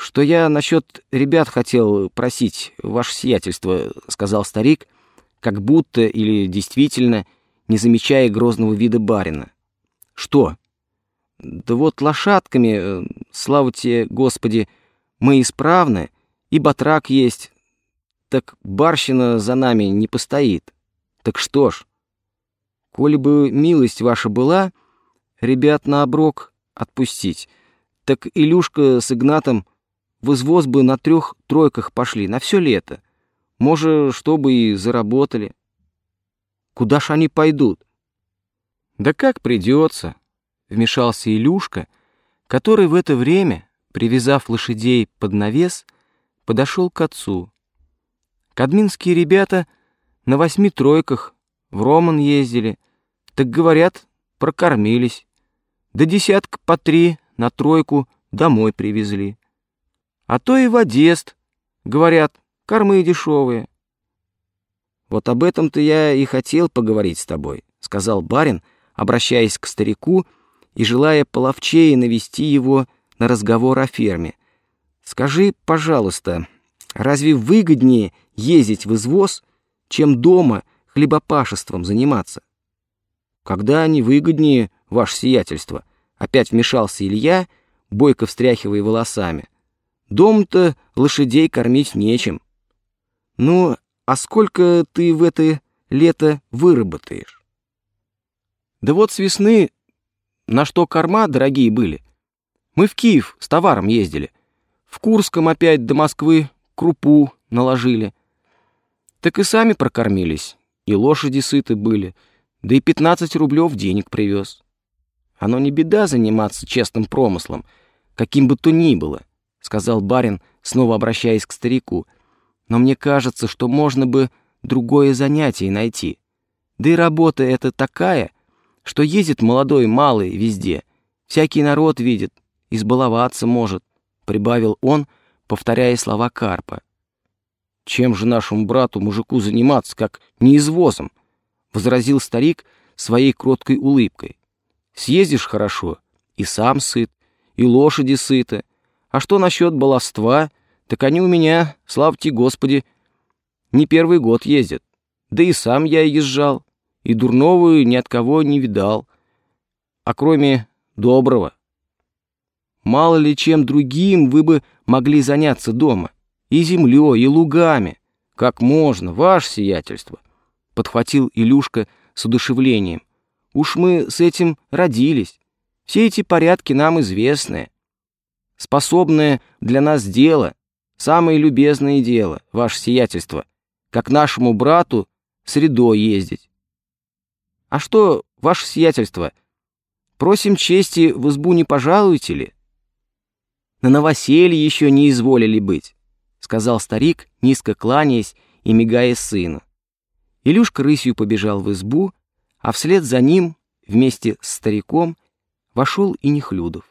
что я насчет ребят хотел просить, ваше сиятельство», — сказал старик, как будто или действительно не замечая грозного вида барина. «Что?» «Да вот лошадками, э, слава тебе, Господи, мы исправны, и батрак есть, так барщина за нами не постоит. Так что ж, коли бы милость ваша была, ребят на оброк отпустить, так Илюшка с Игнатом в извоз бы на трех тройках пошли на все лето. Может, чтобы и заработали. Куда ж они пойдут? Да как придется, вмешался Илюшка, который в это время, привязав лошадей под навес, подошел к отцу. Кадминские ребята на восьми тройках в Роман ездили, так, говорят, прокормились. Да десятка по три на тройку домой привезли. А то и в Одест, говорят, кормы дешевые. Вот об этом-то я и хотел поговорить с тобой, сказал барин, обращаясь к старику и желая половчее навести его на разговор о ферме. Скажи, пожалуйста, разве выгоднее ездить в извоз, чем дома хлебопашеством заниматься? Когда они выгоднее, ваше сиятельство? Опять вмешался Илья, бойко встряхивая волосами. Дом-то лошадей кормить нечем. Ну, а сколько ты в это лето выработаешь? Да вот с весны на что корма дорогие были. Мы в Киев с товаром ездили. В Курском опять до Москвы крупу наложили. Так и сами прокормились, и лошади сыты были, да и 15 рублев денег привез. Оно не беда заниматься честным промыслом, каким бы то ни было. — сказал барин, снова обращаясь к старику. «Но мне кажется, что можно бы другое занятие найти. Да и работа эта такая, что ездит молодой малый везде. Всякий народ видит, избаловаться может», — прибавил он, повторяя слова Карпа. «Чем же нашему брату-мужику заниматься, как не извозом?» — возразил старик своей кроткой улыбкой. «Съездишь хорошо, и сам сыт, и лошади сыты, а что насчет баловства, так они у меня, славьте Господи, не первый год ездят. Да и сам я езжал, и дурного ни от кого не видал. А кроме доброго. Мало ли чем другим вы бы могли заняться дома. И землей, и лугами. Как можно, ваше сиятельство. Подхватил Илюшка с удушевлением. Уж мы с этим родились. Все эти порядки нам известны способное для нас дело, самое любезное дело, ваше сиятельство, как нашему брату средой ездить. А что, ваше сиятельство, просим чести в избу не пожалуете ли? На новоселье еще не изволили быть, сказал старик, низко кланяясь и мигая сыну. Илюшка рысью побежал в избу, а вслед за ним, вместе с стариком, вошел и Нехлюдов.